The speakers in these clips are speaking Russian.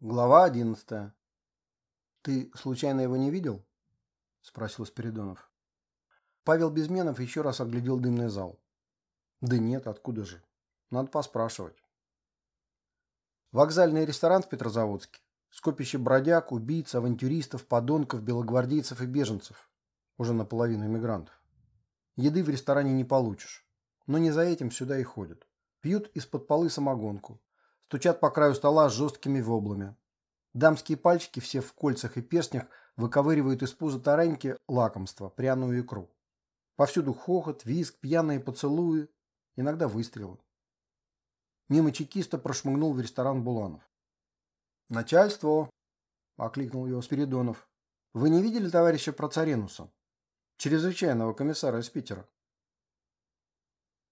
Глава одиннадцатая. «Ты случайно его не видел?» – спросил Спиридонов. Павел Безменов еще раз оглядел дымный зал. «Да нет, откуда же? Надо поспрашивать». Вокзальный ресторан в Петрозаводске. Скопище бродяг, убийц, авантюристов, подонков, белогвардейцев и беженцев. Уже наполовину иммигрантов. Еды в ресторане не получишь. Но не за этим сюда и ходят. Пьют из-под полы самогонку стучат по краю стола с жесткими воблами. Дамские пальчики, все в кольцах и перстнях, выковыривают из пуза тараньки лакомство, пряную икру. Повсюду хохот, визг, пьяные поцелуи, иногда выстрелы. Мимо чекиста прошмыгнул в ресторан Буланов. «Начальство!» – окликнул его Спиридонов. «Вы не видели товарища Процаренуса, чрезвычайного комиссара из Питера?»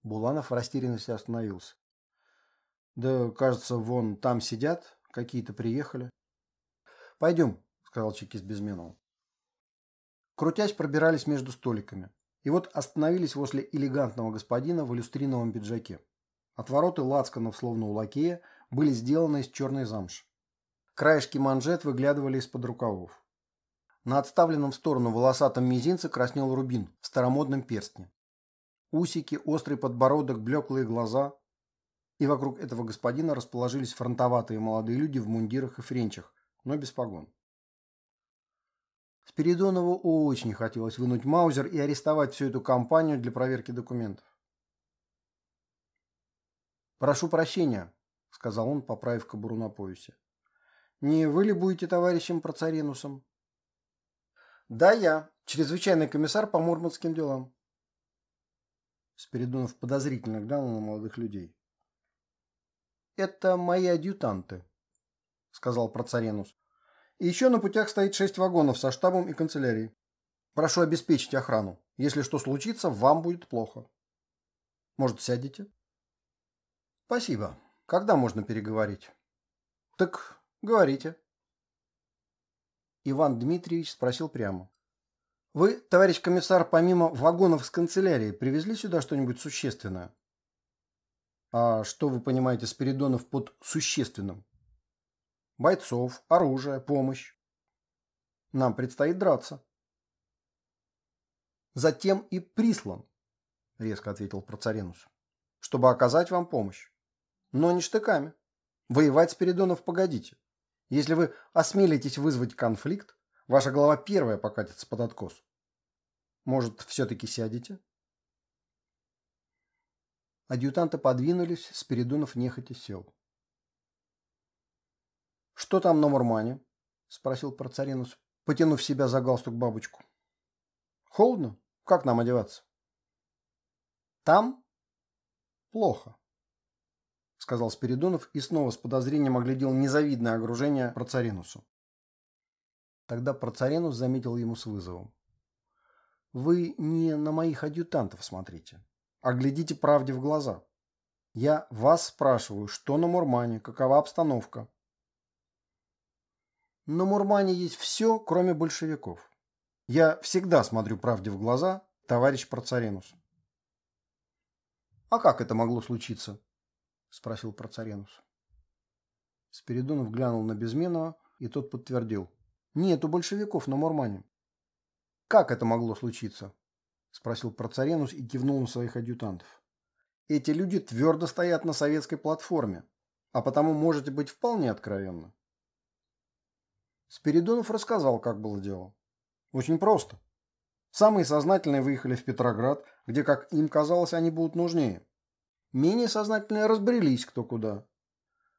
Буланов в растерянности остановился. Да, кажется, вон там сидят, какие-то приехали. Пойдем, сказал чекист Безменов. Крутясь, пробирались между столиками. И вот остановились возле элегантного господина в иллюстриновом пиджаке. Отвороты лацканов, словно у лакея, были сделаны из черной замши. Краешки манжет выглядывали из-под рукавов. На отставленном в сторону волосатом мизинце краснел рубин в старомодном перстне. Усики, острый подбородок, блеклые глаза, и вокруг этого господина расположились фронтоватые молодые люди в мундирах и френчах, но без погон. Спиридонову очень хотелось вынуть маузер и арестовать всю эту компанию для проверки документов. «Прошу прощения», — сказал он, поправив кобуру на поясе. «Не вы ли будете товарищем Процаренусом?» «Да, я. Чрезвычайный комиссар по мурманским делам». Спиридонов подозрительно глянул на молодых людей. «Это мои адъютанты», — сказал Процаренус. «И еще на путях стоит шесть вагонов со штабом и канцелярией. Прошу обеспечить охрану. Если что случится, вам будет плохо. Может, сядете?» «Спасибо. Когда можно переговорить?» «Так говорите». Иван Дмитриевич спросил прямо. «Вы, товарищ комиссар, помимо вагонов с канцелярией, привезли сюда что-нибудь существенное?» А что вы понимаете, Спиридонов, под существенным? Бойцов, оружие, помощь. Нам предстоит драться. Затем и прислан, резко ответил Процаренус, чтобы оказать вам помощь. Но не штыками. Воевать Спиридонов погодите. Если вы осмелитесь вызвать конфликт, ваша голова первая покатится под откос. Может, все-таки сядете? Адъютанты подвинулись, Спиридонов нехотя сел. «Что там на Мурмане?» – спросил Процаринус, потянув себя за галстук бабочку. «Холодно? Как нам одеваться?» «Там? Плохо», – сказал Спиридонов и снова с подозрением оглядел незавидное огружение Процаринусу. Тогда Процаринус заметил ему с вызовом. «Вы не на моих адъютантов смотрите а глядите правде в глаза. Я вас спрашиваю, что на Мурмане, какова обстановка? На Мурмане есть все, кроме большевиков. Я всегда смотрю правде в глаза, товарищ Процаренус. А как это могло случиться? Спросил Процаренус. Спиридонов глянул на Безменова, и тот подтвердил. Нет у большевиков на Мурмане. Как это могло случиться? Спросил Процаренус и кивнул на своих адъютантов. Эти люди твердо стоят на советской платформе, а потому можете быть вполне откровенны. Спиридонов рассказал, как было дело. Очень просто. Самые сознательные выехали в Петроград, где, как им казалось, они будут нужнее. Менее сознательные разбрелись кто куда.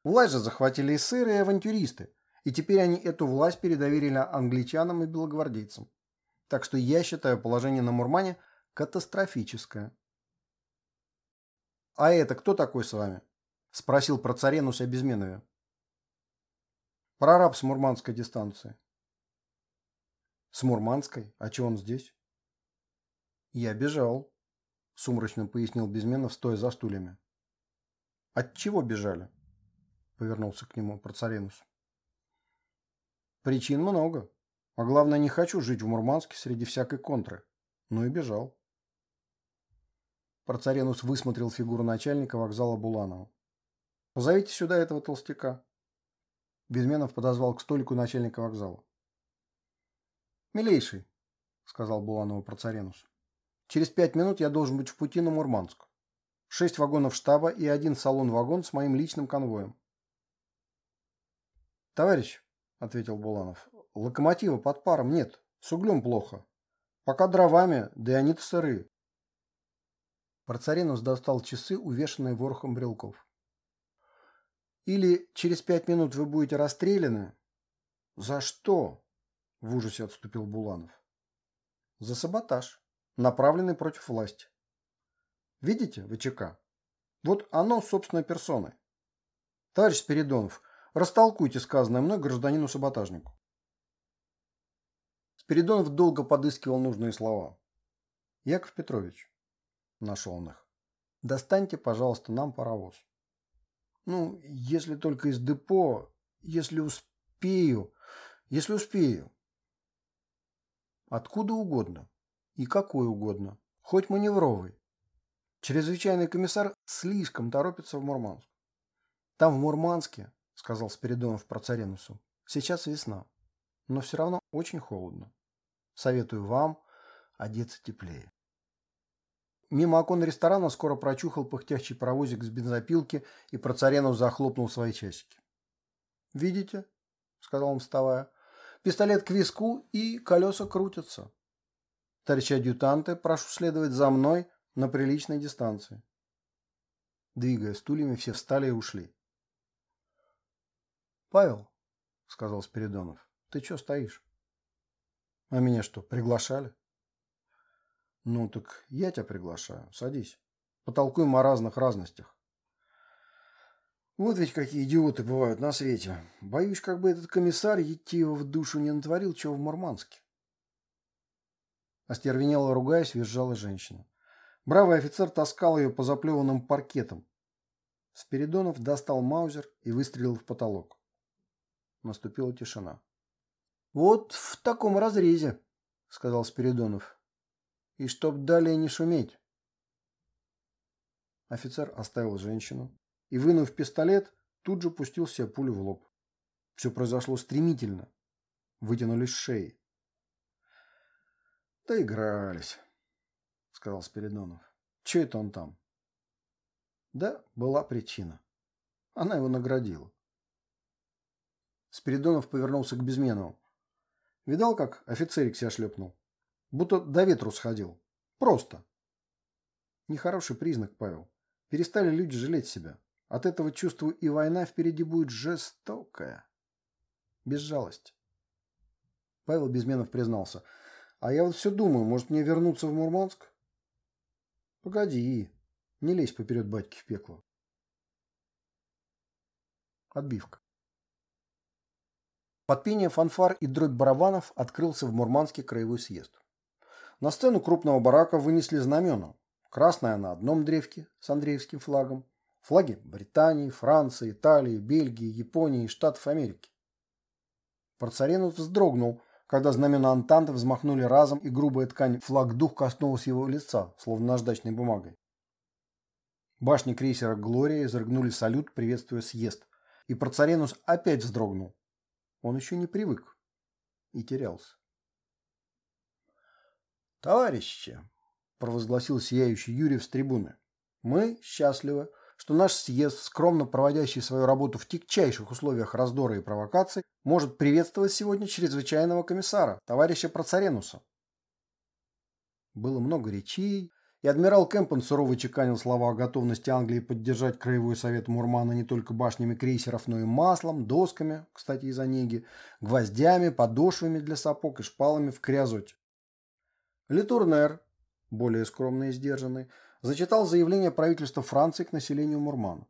Власть же захватили эсеры и авантюристы, и теперь они эту власть передоверили англичанам и белогвардейцам. Так что я считаю положение на Мурмане Катастрофическое. «А это кто такой с вами?» – спросил про Царенуса Безменове. «Прораб с мурманской дистанции». «С мурманской? А че он здесь?» «Я бежал», – сумрачно пояснил Безменов, стоя за стульями. «От чего бежали?» – повернулся к нему Процаренус. «Причин много. А главное, не хочу жить в Мурманске среди всякой контры. Ну и бежал». Процаренус высмотрел фигуру начальника вокзала Буланова. «Позовите сюда этого толстяка». Безменов подозвал к столику начальника вокзала. «Милейший», — сказал Буланову Процаренус, — «через пять минут я должен быть в пути на Мурманск. Шесть вагонов штаба и один салон-вагон с моим личным конвоем». «Товарищ», — ответил Буланов, — «локомотива под паром нет, с углем плохо. Пока дровами, да и они-то сырые». Процаренус достал часы, увешанные ворохом брелков. Или через пять минут вы будете расстреляны? За что? В ужасе отступил Буланов. За саботаж, направленный против власти. Видите, ВЧК? Вот оно собственной персоной. Товарищ Спиридонов, растолкуйте сказанное мной гражданину-саботажнику. Спиридонов долго подыскивал нужные слова. Яков Петрович, нашел он их, достаньте, пожалуйста, нам паровоз. Ну, если только из депо, если успею, если успею. Откуда угодно. И какой угодно. Хоть маневровый. Чрезвычайный комиссар слишком торопится в Мурманск. Там в Мурманске, сказал Спиридонов про Царенусу, сейчас весна. Но все равно очень холодно. Советую вам одеться теплее. Мимо окон ресторана скоро прочухал пыхтящий паровозик с бензопилки, и Процаренов захлопнул свои часики. «Видите?» — сказал он, вставая. «Пистолет к виску, и колеса крутятся. Товарищи адъютанты, прошу следовать за мной на приличной дистанции». Двигая стульями, все встали и ушли. «Павел», — сказал Спиридонов, — «ты что стоишь?» «А меня что, приглашали?» Ну так я тебя приглашаю. Садись. Потолкуем о разных разностях. Вот ведь какие идиоты бывают на свете. Боюсь, как бы этот комиссар его в душу не натворил, чего в Мурманске. Остервенело ругаясь, визжала женщина. Бравый офицер таскал ее по заплеванным паркетам. Спиридонов достал маузер и выстрелил в потолок. Наступила тишина. «Вот в таком разрезе», — сказал Спиридонов и чтоб далее не шуметь. Офицер оставил женщину и, вынув пистолет, тут же пустил себе пулю в лоб. Все произошло стремительно. Вытянулись шеи. «Доигрались», — сказал Спиридонов. «Че это он там?» Да, была причина. Она его наградила. Спиридонов повернулся к Безменову. Видал, как офицерик себя шлепнул? Будто до ветру сходил. Просто. Нехороший признак, Павел. Перестали люди жалеть себя. От этого чувствую, и война впереди будет жестокая. Без жалости. Павел Безменов признался. А я вот все думаю, может мне вернуться в Мурманск? Погоди. Не лезь поперед батьки в пекло. Отбивка. Под пение фанфар и дробь барабанов открылся в Мурманске краевой съезд. На сцену крупного барака вынесли знамена. Красное на одном древке с Андреевским флагом, флаги Британии, Франции, Италии, Бельгии, Японии и Штатов Америки. Парцаренов вздрогнул, когда знамена Антанты взмахнули разом, и грубая ткань флаг-дух коснулась его лица, словно наждачной бумагой. Башни крейсера «Глория» изрыгнули салют, приветствуя съезд, и Процаренус опять вздрогнул. Он еще не привык и терялся. «Товарищи!» – провозгласил сияющий Юрий с трибуны. «Мы счастливы, что наш съезд, скромно проводящий свою работу в тягчайших условиях раздора и провокаций, может приветствовать сегодня чрезвычайного комиссара, товарища Процаренуса». Было много речей, и адмирал Кэмпен сурово чеканил слова о готовности Англии поддержать краевой совет Мурмана не только башнями крейсеров, но и маслом, досками, кстати, из Онеги, гвоздями, подошвами для сапог и шпалами в Крязоте. Литурнер, более скромный и сдержанный, зачитал заявление правительства Франции к населению Мурмана.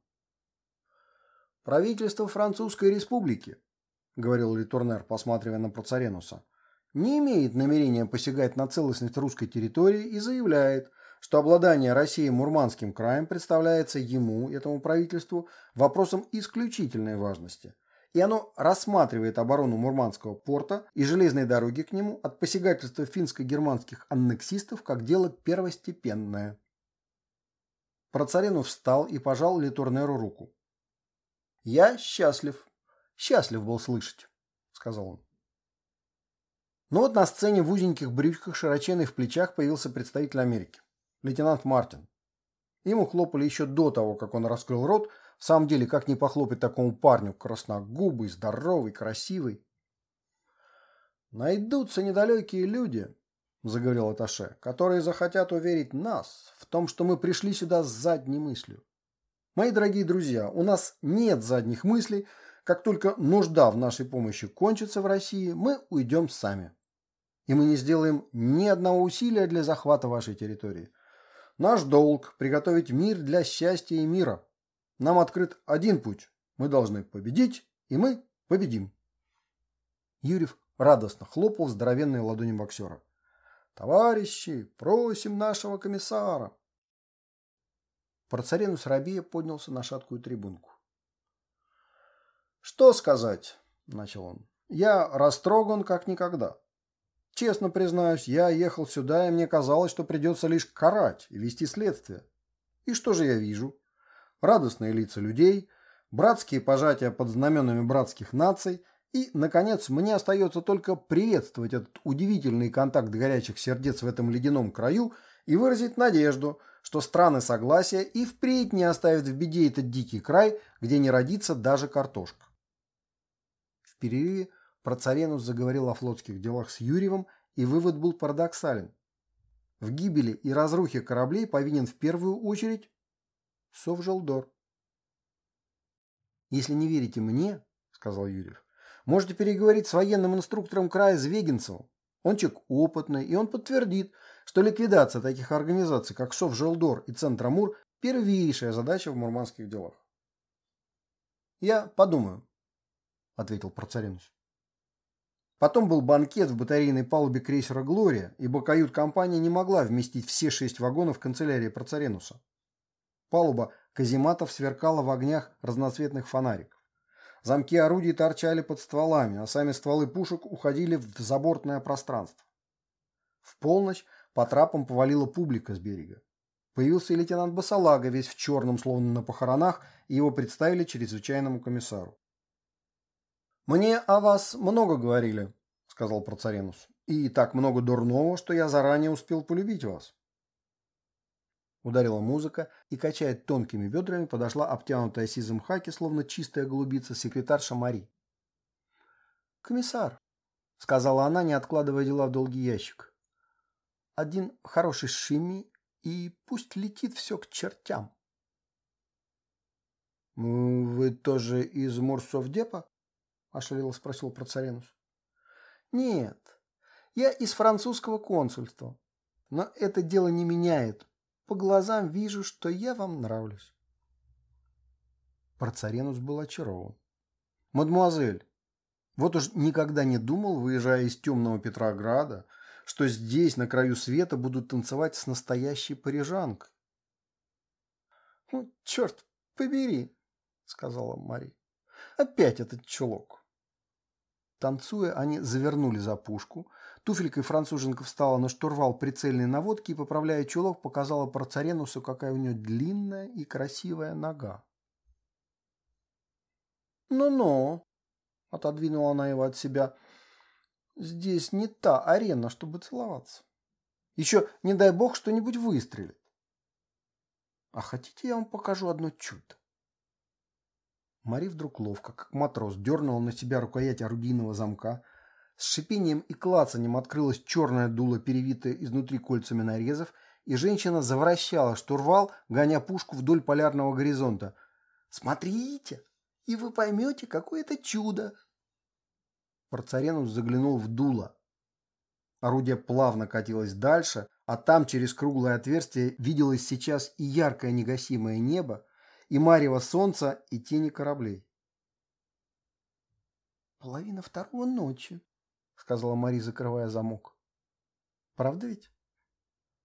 «Правительство Французской Республики», — говорил Литурнер, посматривая на Процаренуса, «не имеет намерения посягать на целостность русской территории и заявляет, что обладание Россией Мурманским краем представляется ему, этому правительству, вопросом исключительной важности — и оно рассматривает оборону Мурманского порта и железной дороги к нему от посягательства финско-германских аннексистов как дело первостепенное. Процаренов встал и пожал Литурнеру руку. «Я счастлив. Счастлив был слышать, сказал он. Но вот на сцене в узеньких брючках, широченных в плечах, появился представитель Америки. Лейтенант Мартин. Ему хлопали еще до того, как он раскрыл рот. В самом деле, как не похлопать такому парню, красногубый, здоровый, красивый. «Найдутся недалекие люди», — заговорил Аташе, — «которые захотят уверить нас в том, что мы пришли сюда с задней мыслью. Мои дорогие друзья, у нас нет задних мыслей. Как только нужда в нашей помощи кончится в России, мы уйдем сами. И мы не сделаем ни одного усилия для захвата вашей территории. Наш долг – приготовить мир для счастья и мира. Нам открыт один путь. Мы должны победить, и мы победим. Юрьев радостно хлопал здоровенной ладони боксера. «Товарищи, просим нашего комиссара!» Процаренус Рабия поднялся на шаткую трибунку. «Что сказать?» – начал он. «Я растроган как никогда. Честно признаюсь, я ехал сюда, и мне казалось, что придется лишь карать и вести следствие. И что же я вижу? Радостные лица людей, братские пожатия под знаменами братских наций, и, наконец, мне остается только приветствовать этот удивительный контакт горячих сердец в этом ледяном краю и выразить надежду, что страны согласия и впредь не оставят в беде этот дикий край, где не родится даже картошка. В перерыве Процаренус заговорил о флотских делах с Юрьевым, и вывод был парадоксален. В гибели и разрухе кораблей повинен в первую очередь Совжелдор. «Если не верите мне, — сказал Юрьев, — можете переговорить с военным инструктором края Звегинцевым. Он человек опытный, и он подтвердит, что ликвидация таких организаций, как Совжелдор и Центромур, первейшая задача в мурманских делах. «Я подумаю», — ответил Процаренус. Потом был банкет в батарейной палубе крейсера «Глория», ибо кают-компания не могла вместить все шесть вагонов канцелярии Процаренуса. Палуба казематов сверкала в огнях разноцветных фонариков. Замки орудий торчали под стволами, а сами стволы пушек уходили в забортное пространство. В полночь по трапам повалила публика с берега. Появился и лейтенант Басалага, весь в черном, словно на похоронах, и его представили чрезвычайному комиссару. «Мне о вас много говорили», — сказал Процаренус. «И так много дурного, что я заранее успел полюбить вас». Ударила музыка, и, качая тонкими бедрами, подошла обтянутая сизым хаки, словно чистая голубица, секретарша Мари. «Комиссар», — сказала она, не откладывая дела в долгий ящик, — «один хороший шими, и пусть летит все к чертям». «Вы тоже из Мурсовдепа?» – ошалело спросил Процаренус. «Нет, я из французского консульства. Но это дело не меняет. По глазам вижу, что я вам нравлюсь». Процаренус был очарован. «Мадемуазель, вот уж никогда не думал, выезжая из темного Петрограда, что здесь, на краю света, будут танцевать с настоящей парижанкой». «Ну, черт побери», — сказала Мари. «Опять этот чулок». Танцуя, они завернули за пушку. Туфелькой француженка встала на штурвал прицельной наводки и, поправляя чулок, показала Парцаренусу, какая у нее длинная и красивая нога. «Ну-ну», — отодвинула она его от себя, — «здесь не та арена, чтобы целоваться. Еще, не дай бог, что-нибудь выстрелит. А хотите, я вам покажу одно чудо?» Мари вдруг ловко, как матрос, дернула на себя рукоять орудийного замка. С шипением и клацанием открылась черная дуло, перевитая изнутри кольцами нарезов, и женщина завращала штурвал, гоня пушку вдоль полярного горизонта. «Смотрите, и вы поймете, какое это чудо!» Парцаренус заглянул в дуло. Орудие плавно катилось дальше, а там через круглое отверстие виделось сейчас и яркое негасимое небо, и марево солнца, и тени кораблей. «Половина второго ночи», — сказала Мари, закрывая замок. «Правда ведь?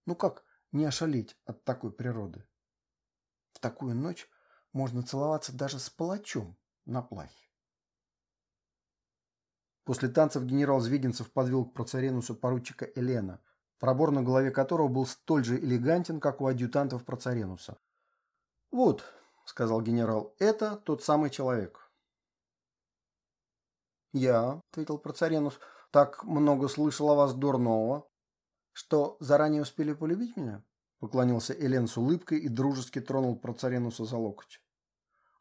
Ну как не ошалеть от такой природы? В такую ночь можно целоваться даже с палачом на плахе». После танцев генерал Звегинцев подвел к Процаренусу поручика Елена, пробор на голове которого был столь же элегантен, как у адъютантов Процаренуса. «Вот, — сказал генерал, — это тот самый человек. Я, ответил Процаренус, так много слышал о вас дурного, что заранее успели полюбить меня? Поклонился Элен с улыбкой и дружески тронул Процаренуса за локоть.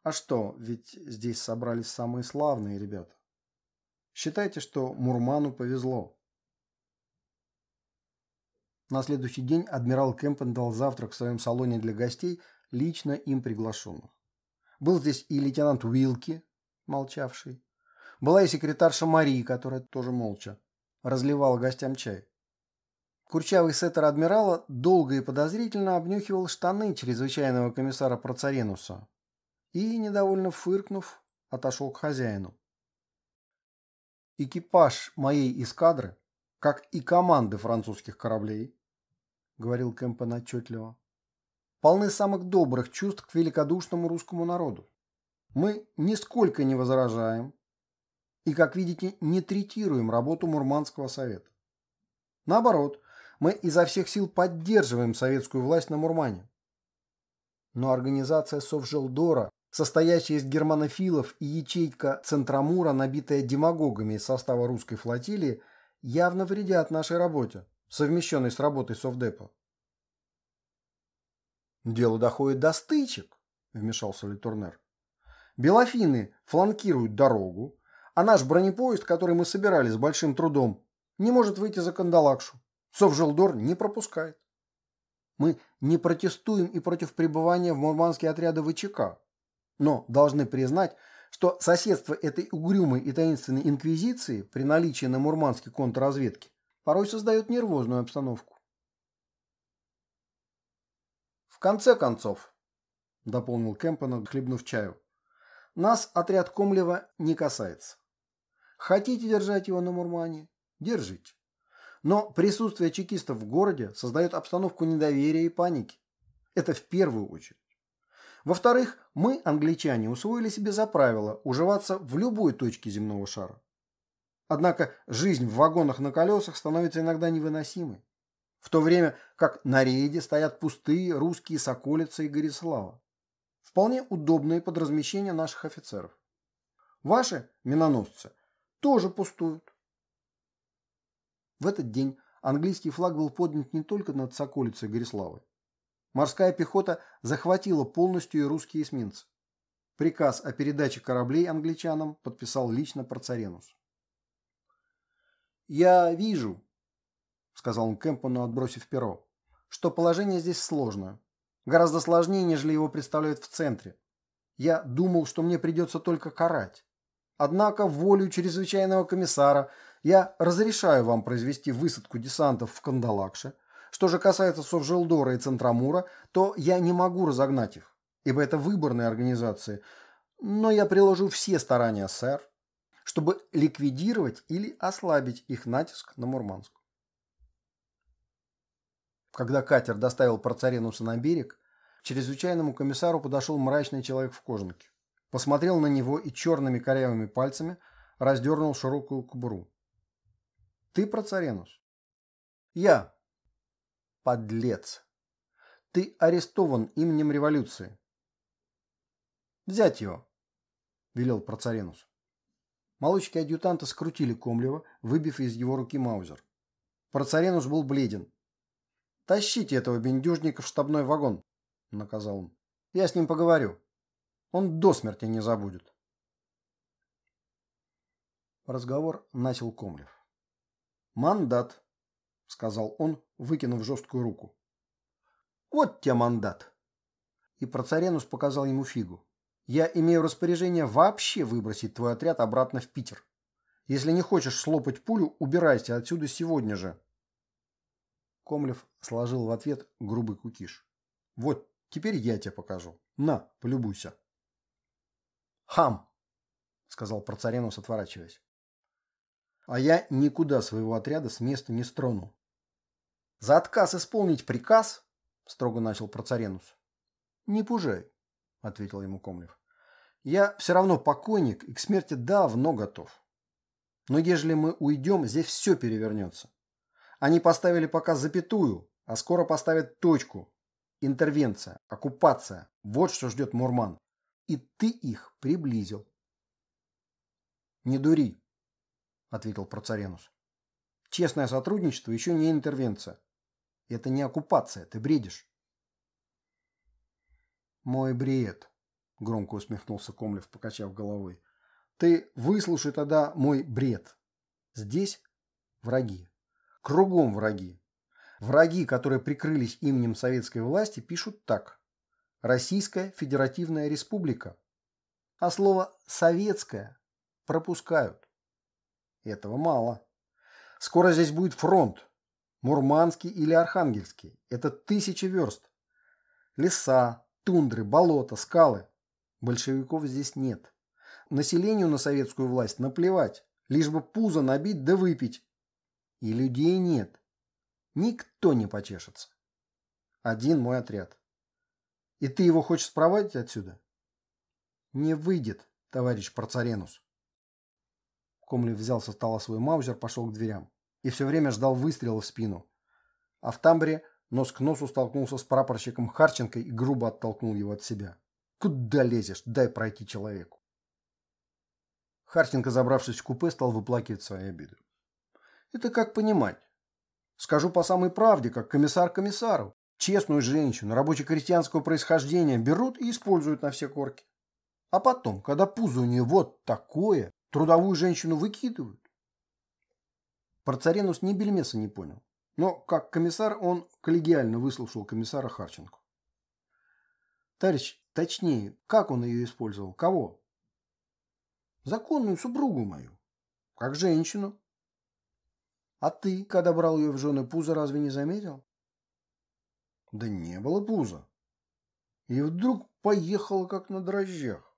А что, ведь здесь собрались самые славные ребята. Считайте, что Мурману повезло. На следующий день адмирал Кемпен дал завтрак в своем салоне для гостей, лично им приглашенных. Был здесь и лейтенант Уилки, молчавший. Была и секретарша Мари, которая тоже молча разливала гостям чай. Курчавый сеттер адмирала долго и подозрительно обнюхивал штаны чрезвычайного комиссара Процаренуса и, недовольно фыркнув, отошел к хозяину. Экипаж моей эскадры, как и команды французских кораблей, говорил Кэмпен отчетливо, полны самых добрых чувств к великодушному русскому народу. Мы нисколько не возражаем и, как видите, не третируем работу Мурманского совета. Наоборот, мы изо всех сил поддерживаем советскую власть на Мурмане. Но организация Совжелдора, состоящая из германофилов и ячейка Центромура, набитая демагогами из состава русской флотилии, явно вредят нашей работе, совмещенной с работой Совдепа. «Дело доходит до стычек», – вмешался Литурнер. «Белофины фланкируют дорогу, а наш бронепоезд, который мы собирали с большим трудом, не может выйти за Кандалакшу. Совжелдор не пропускает. Мы не протестуем и против пребывания в мурманске отряда ВЧК, но должны признать, что соседство этой угрюмой и таинственной инквизиции при наличии на мурманске контрразведки порой создает нервозную обстановку. В конце концов, дополнил Кемпен, хлебнув чаю, нас отряд Комлева не касается. Хотите держать его на Мурмане? Держите. Но присутствие чекистов в городе создает обстановку недоверия и паники. Это в первую очередь. Во-вторых, мы, англичане, усвоили себе за правило уживаться в любой точке земного шара. Однако жизнь в вагонах на колесах становится иногда невыносимой. В то время как на рейде стоят пустые русские Соколица и Горислава. Вполне удобные под размещение наших офицеров. Ваши миноносцы тоже пустуют. В этот день английский флаг был поднят не только над Соколицей и Гориславой. Морская пехота захватила полностью и русские эсминцы. Приказ о передаче кораблей англичанам подписал лично Процаренус. «Я вижу», — сказал он Кэмпону, отбросив перо, — «что положение здесь сложное. Гораздо сложнее, нежели его представляют в центре. Я думал, что мне придется только карать. Однако волю чрезвычайного комиссара я разрешаю вам произвести высадку десантов в Кандалакше. Что же касается Совжелдора и Центрамура, то я не могу разогнать их, ибо это выборные организации. Но я приложу все старания, сэр, чтобы ликвидировать или ослабить их натиск на Мурманск. Когда катер доставил Процаренуса на берег, к чрезвычайному комиссару подошел мрачный человек в кожанке. Посмотрел на него и черными корявыми пальцами раздернул широкую кобуру. «Ты Процаренус?» «Я». «Подлец! Ты арестован именем революции». «Взять его», — велел Процаренус. Молочки адъютанта скрутили Комлева, выбив из его руки маузер. Процаренус был бледен. «Тащите этого бендюжника в штабной вагон», — наказал он. «Я с ним поговорю. Он до смерти не забудет». Разговор начал Комлев. «Мандат», — сказал он, выкинув жесткую руку. «Вот тебе мандат». И Процаренус показал ему фигу. Я имею распоряжение вообще выбросить твой отряд обратно в Питер. Если не хочешь слопать пулю, убирайся отсюда сегодня же. Комлев сложил в ответ грубый кукиш. Вот, теперь я тебе покажу. На, полюбуйся. Хам, сказал Процаренус, отворачиваясь. А я никуда своего отряда с места не строну. За отказ исполнить приказ, строго начал Процаренус. Не пужай ответил ему Комлев. Я все равно покойник и к смерти давно готов. Но ежели мы уйдем, здесь все перевернется. Они поставили пока запятую, а скоро поставят точку. Интервенция, оккупация. Вот что ждет Мурман. И ты их приблизил. Не дури, ответил Процаренус. Честное сотрудничество еще не интервенция. Это не оккупация, ты бредишь. Мой бред, громко усмехнулся Комлев, покачав головой. Ты выслушай тогда мой бред. Здесь враги. Кругом враги. Враги, которые прикрылись именем советской власти, пишут так. Российская Федеративная Республика. А слово «советская» пропускают. Этого мало. Скоро здесь будет фронт. Мурманский или Архангельский. Это тысячи верст. Леса, тундры, болота, скалы. Большевиков здесь нет. Населению на советскую власть наплевать. Лишь бы пузо набить да выпить. И людей нет. Никто не почешется. Один мой отряд. И ты его хочешь спровадить отсюда? Не выйдет, товарищ Процаренус. Комлев взял со стола свой маузер, пошел к дверям. И все время ждал выстрела в спину. А в тамбре нос к носу столкнулся с прапорщиком Харченко и грубо оттолкнул его от себя. «Куда лезешь? Дай пройти человеку!» Харченко, забравшись в купе, стал выплакивать свои обиды. «Это как понимать? Скажу по самой правде, как комиссар комиссару. Честную женщину, рабоче-крестьянского происхождения берут и используют на все корки. А потом, когда пузо у нее вот такое, Трудовую женщину выкидывают. Парцаренус ни бельмеса не понял. Но, как комиссар, он коллегиально выслушал комиссара Харченко. Товарищ, точнее, как он ее использовал? Кого? Законную супругу мою. Как женщину. А ты, когда брал ее в жены пузо, разве не заметил? Да не было пуза. И вдруг поехала, как на дрожжах.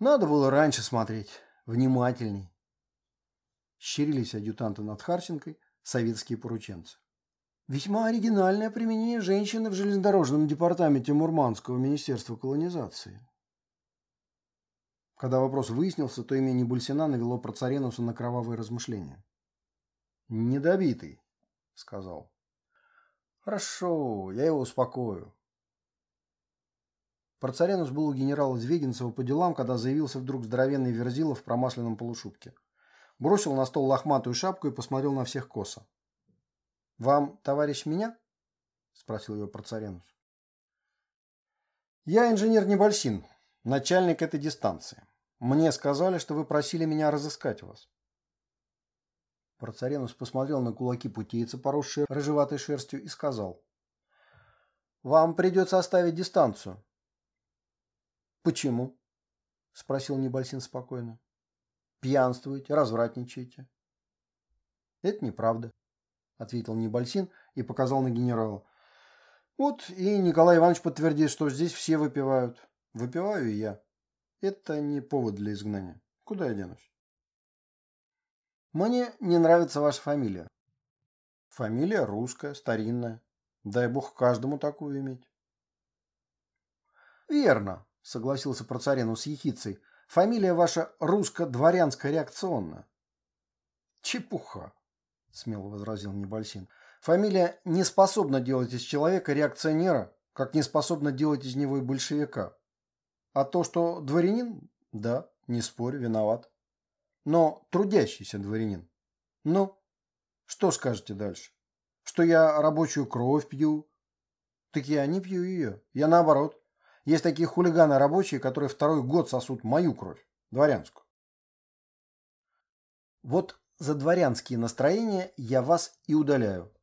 Надо было раньше смотреть внимательней. Щерились адъютанты над Харченкой, советские порученцы. Весьма оригинальное применение женщины в железнодорожном департаменте Мурманского министерства колонизации. Когда вопрос выяснился, то имя Небульсина навело Процаренуса на кровавые размышления. «Недобитый», — сказал. «Хорошо, я его успокою. Парцаренус был у генерала Звегинцева по делам, когда заявился вдруг здоровенный Верзилов в промасленном полушубке. Бросил на стол лохматую шапку и посмотрел на всех косо. «Вам, товарищ, меня?» – спросил его Парцаренус. «Я инженер Небольсин, начальник этой дистанции. Мне сказали, что вы просили меня разыскать вас». Парцаренус посмотрел на кулаки путейца, поросшие рыжеватой шерстью, и сказал. «Вам придется оставить дистанцию. «Почему?» – спросил Небольсин спокойно. «Пьянствуете, развратничаете». «Это неправда», – ответил Небольсин и показал на генерала. «Вот и Николай Иванович подтвердит, что здесь все выпивают. Выпиваю и я. Это не повод для изгнания. Куда я денусь?» «Мне не нравится ваша фамилия». «Фамилия русская, старинная. Дай бог каждому такую иметь». «Верно», согласился Процаренов с ехицей. Фамилия ваша русско-дворянская реакционная. Чепуха, смело возразил Небольсин. Фамилия не способна делать из человека реакционера, как не способна делать из него и большевика. А то, что дворянин, да, не спорю, виноват. Но трудящийся дворянин. Ну, что скажете дальше? Что я рабочую кровь пью? Так я не пью ее. Я наоборот. Есть такие хулиганы рабочие, которые второй год сосут мою кровь, дворянскую. Вот за дворянские настроения я вас и удаляю.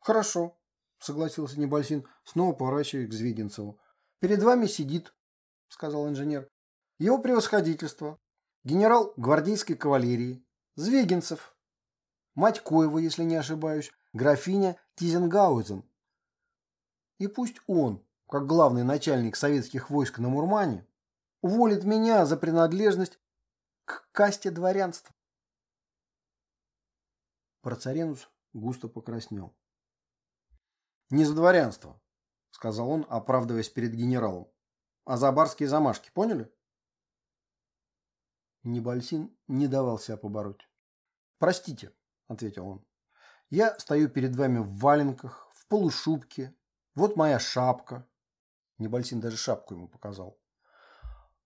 Хорошо, согласился Небольсин, снова поворачивая к Звегинцеву. Перед вами сидит, сказал инженер, его превосходительство, генерал гвардейской кавалерии, Звегинцев, мать Коева, если не ошибаюсь, графиня Тизенгаузен. И пусть он как главный начальник советских войск на Мурмане, уволит меня за принадлежность к касте дворянства. Процаренус густо покраснел. «Не за дворянство», — сказал он, оправдываясь перед генералом, — «а за барские замашки, поняли?» Небольсин не давал себя побороть. «Простите», — ответил он, — «я стою перед вами в валенках, в полушубке, вот моя шапка, Небольсин даже шапку ему показал.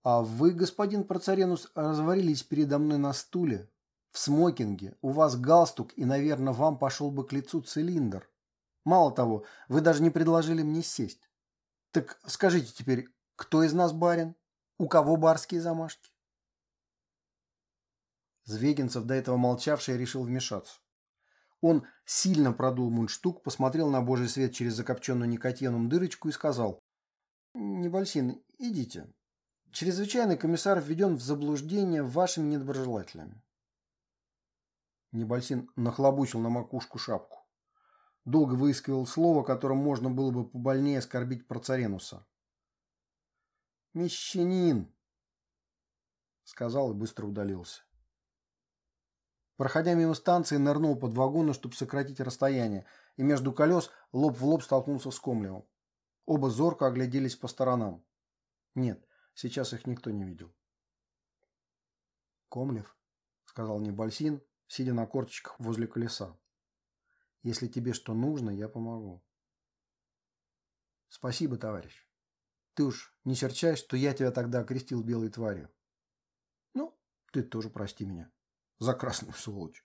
А вы, господин Процаренус, развалились передо мной на стуле, в смокинге, у вас галстук, и, наверное, вам пошел бы к лицу цилиндр. Мало того, вы даже не предложили мне сесть. Так скажите теперь, кто из нас барин? У кого барские замашки? Звегинцев, до этого молчавший, решил вмешаться. Он сильно продул мундштук, посмотрел на божий свет через закопченную никотином дырочку и сказал. «Небольсин, идите. Чрезвычайный комиссар введен в заблуждение вашими недоброжелателями». Небольсин нахлобучил на макушку шапку. Долго выискивал слово, которым можно было бы побольнее оскорбить Процаренуса. «Мещанин!» — сказал и быстро удалился. Проходя мимо станции, нырнул под вагоны, чтобы сократить расстояние, и между колес лоб в лоб столкнулся с Комлевым. Оба зорко огляделись по сторонам. Нет, сейчас их никто не видел. «Комлев», — сказал Небольсин, сидя на корточках возле колеса. «Если тебе что нужно, я помогу». «Спасибо, товарищ. Ты уж не серчай, что я тебя тогда окрестил белой тварью. Ну, ты тоже прости меня» за красную сволочь.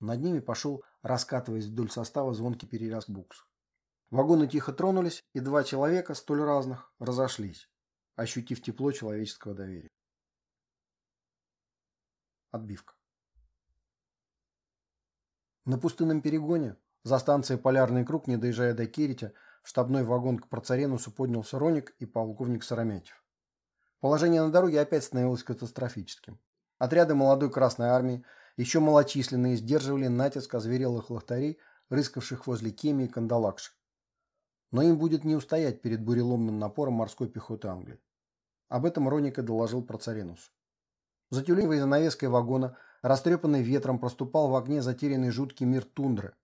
Над ними пошел, раскатываясь вдоль состава, звонкий перелязг букс. Вагоны тихо тронулись, и два человека, столь разных, разошлись, ощутив тепло человеческого доверия. Отбивка. На пустынном перегоне, за станцией Полярный круг, не доезжая до Киритя, в штабной вагон к Процаренусу поднялся Роник и полковник Сарамятьев. Положение на дороге опять становилось катастрофическим. Отряды молодой Красной Армии, еще малочисленные, сдерживали натиск озверелых лохтарей, рыскавших возле Кеми и Кандалакши. Но им будет не устоять перед буреломным напором морской пехоты Англии. Об этом Роника доложил про Царенус. За тюленевой занавеской вагона, растрепанный ветром, проступал в огне затерянный жуткий мир тундры.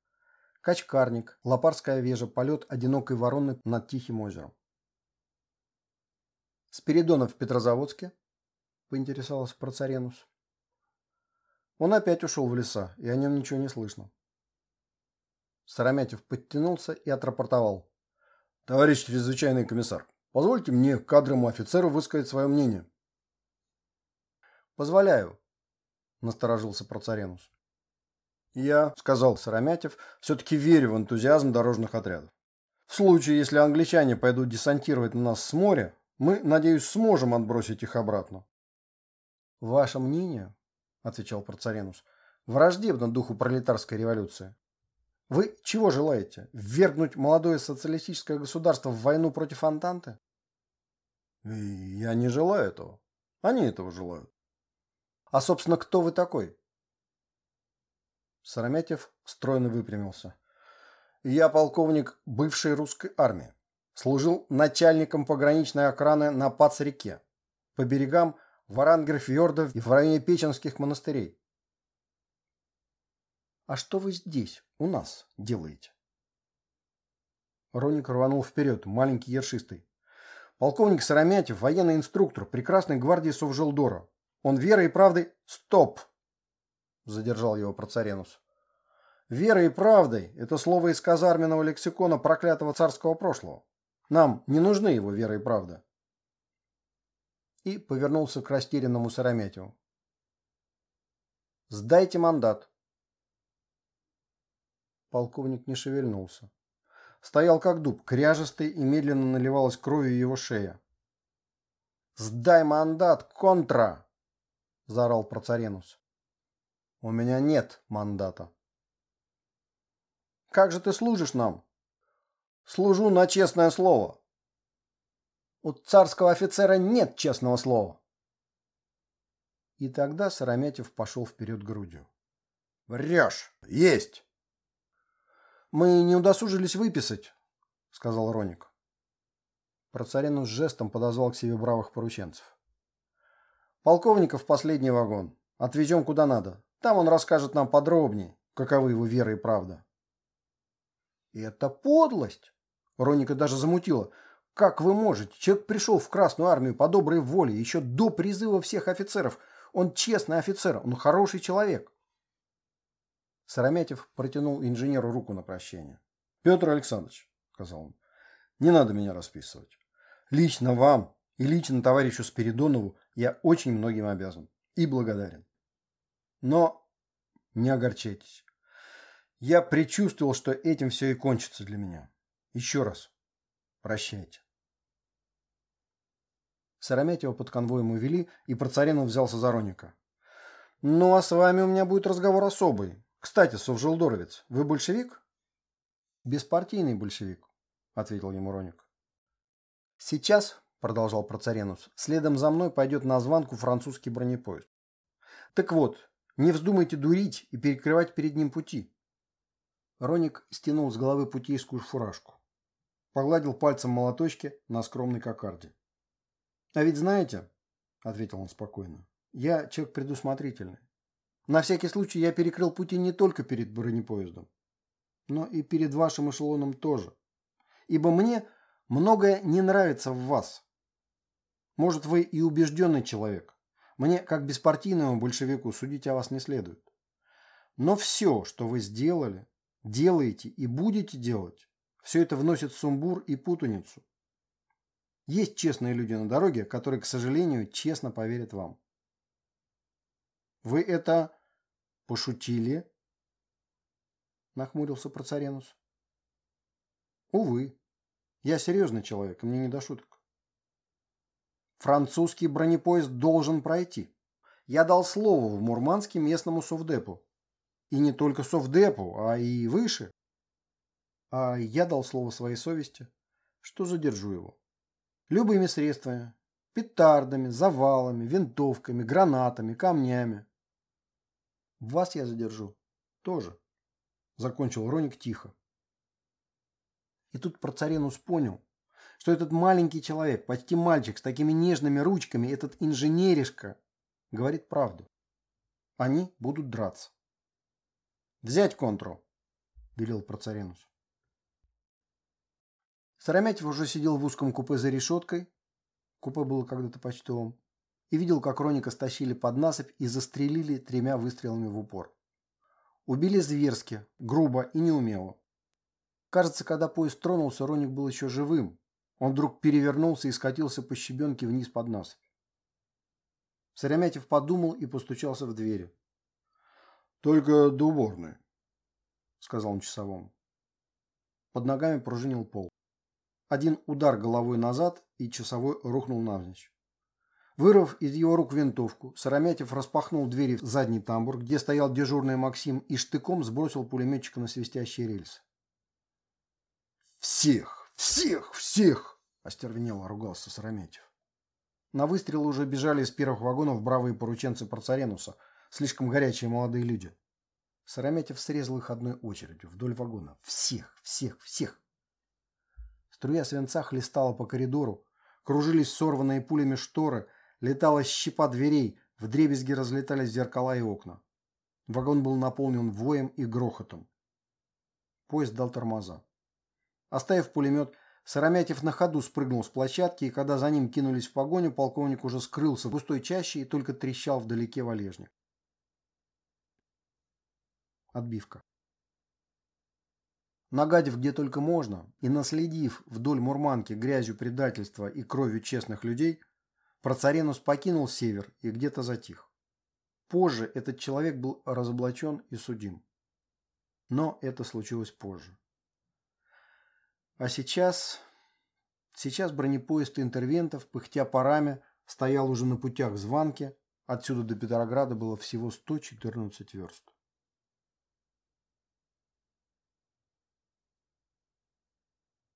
Качкарник, лопарская вежа, полет одинокой вороны над Тихим озером. Спиридонов в Петрозаводске, поинтересовался Процаренус. Он опять ушел в леса, и о нем ничего не слышно. Сарамятев подтянулся и отрапортовал. «Товарищ чрезвычайный комиссар, позвольте мне, кадрому офицеру, высказать свое мнение». «Позволяю», – насторожился Процаренус. «Я, – сказал Сарамятев, – все-таки верю в энтузиазм дорожных отрядов. В случае, если англичане пойдут десантировать на нас с моря, мы, надеюсь, сможем отбросить их обратно. «Ваше мнение, — отвечал Процаренус, — враждебно духу пролетарской революции. Вы чего желаете? Ввергнуть молодое социалистическое государство в войну против Антанты? Я не желаю этого. Они этого желают. А, собственно, кто вы такой? Сарамятев стройно выпрямился. Я полковник бывшей русской армии. Служил начальником пограничной охраны на Пац-реке. По берегам Варангер-фьордов и в районе Печенских монастырей. «А что вы здесь, у нас, делаете?» Роник рванул вперед, маленький ершистый. Полковник Сарамятев, военный инструктор прекрасной гвардии Совжелдора. Он верой и правдой... Стоп! Задержал его Процаренус. Верой и правдой – это слово из казарменного лексикона проклятого царского прошлого. Нам не нужны его вера и правда и повернулся к растерянному Сарамятеву. «Сдайте мандат!» Полковник не шевельнулся. Стоял как дуб, кряжестый, и медленно наливалась кровью его шея. «Сдай мандат, контра!» – заорал Процаренус. «У меня нет мандата». «Как же ты служишь нам?» «Служу на честное слово», у царского офицера нет честного слова. И тогда Сарамятев пошел вперед грудью. «Врешь! Есть!» «Мы не удосужились выписать», — сказал Роник. Процаренус жестом подозвал к себе бравых порученцев. «Полковников в последний вагон. Отвезем куда надо. Там он расскажет нам подробнее, каковы его вера и правда». «Это подлость!» Роника даже замутила. Как вы можете? Человек пришел в Красную Армию по доброй воле, еще до призыва всех офицеров. Он честный офицер, он хороший человек. Сарамятев протянул инженеру руку на прощение. «Петр Александрович», — сказал он, — «не надо меня расписывать. Лично вам и лично товарищу Спиридонову я очень многим обязан и благодарен. Но не огорчайтесь. Я предчувствовал, что этим все и кончится для меня. Еще раз прощайте. Сарамятьева под конвоем увели, и Процаренов взялся за Роника. «Ну, а с вами у меня будет разговор особый. Кстати, Совжелдоровец, вы большевик?» «Беспартийный большевик», — ответил ему Роник. «Сейчас, — продолжал Процаренус, — следом за мной пойдет на звонку французский бронепоезд. Так вот, не вздумайте дурить и перекрывать перед ним пути». Роник стянул с головы путейскую фуражку. Погладил пальцем молоточки на скромной кокарде. «А ведь знаете, — ответил он спокойно, — я человек предусмотрительный. На всякий случай я перекрыл пути не только перед бронепоездом, но и перед вашим эшелоном тоже. Ибо мне многое не нравится в вас. Может, вы и убежденный человек. Мне, как беспартийному большевику, судить о вас не следует. Но все, что вы сделали, делаете и будете делать, все это вносит сумбур и путаницу. Есть честные люди на дороге, которые, к сожалению, честно поверят вам. Вы это пошутили? Нахмурился Процаренус. Увы. Я серьезный человек, мне не до шуток. Французский бронепоезд должен пройти. Я дал слово в Мурманске местному совдепу. И не только совдепу, а и выше. А я дал слово своей совести, что задержу его. Любыми средствами. Петардами, завалами, винтовками, гранатами, камнями. Вас я задержу. Тоже. Закончил Роник тихо. И тут Процаренус понял, что этот маленький человек, почти мальчик с такими нежными ручками, этот инженеришка, говорит правду. Они будут драться. «Взять контру!» – велел Процаренус. Сарамятьев уже сидел в узком купе за решеткой, купе было когда-то почтовым, и видел, как Роника стащили под насыпь и застрелили тремя выстрелами в упор. Убили зверски, грубо и неумело. Кажется, когда поезд тронулся, Роник был еще живым. Он вдруг перевернулся и скатился по щебенке вниз под насыпь. Сарамятьев подумал и постучался в двери. «Только до уборной», — сказал он часовому. Под ногами пружинил пол. Один удар головой назад, и часовой рухнул навзничь. Вырвав из его рук винтовку, Сарамятев распахнул двери в задний тамбур, где стоял дежурный Максим, и штыком сбросил пулеметчика на свистящие рельсы. «Всех! Всех! Всех!» – остервенело ругался Сарамятев. На выстрел уже бежали из первых вагонов бравые порученцы Парцаренуса, слишком горячие молодые люди. Сарамятев срезал их одной очередью вдоль вагона. «Всех! Всех! Всех!» Струя свинца хлестала по коридору, кружились сорванные пулями шторы, летала щепа дверей, вдребезги разлетались зеркала и окна. Вагон был наполнен воем и грохотом. Поезд дал тормоза. Оставив пулемет, Сарамятев на ходу спрыгнул с площадки, и когда за ним кинулись в погоню, полковник уже скрылся в густой чаще и только трещал вдалеке валежник. Отбивка. Нагадив где только можно и наследив вдоль Мурманки грязью предательства и кровью честных людей, Процаренус покинул север и где-то затих. Позже этот человек был разоблачен и судим. Но это случилось позже. А сейчас... Сейчас бронепоезд интервентов, пыхтя парами, стоял уже на путях званки. Отсюда до Петрограда было всего 114 верст.